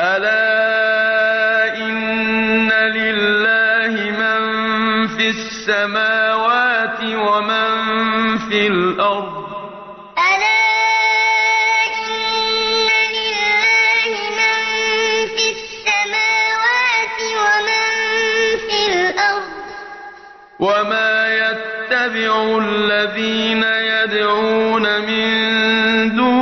ألا إن لله من في السماوات ومن في الأرض. ألا إن لله من في السماوات ومن في الأرض. وما يتبع الذين يدعون من دون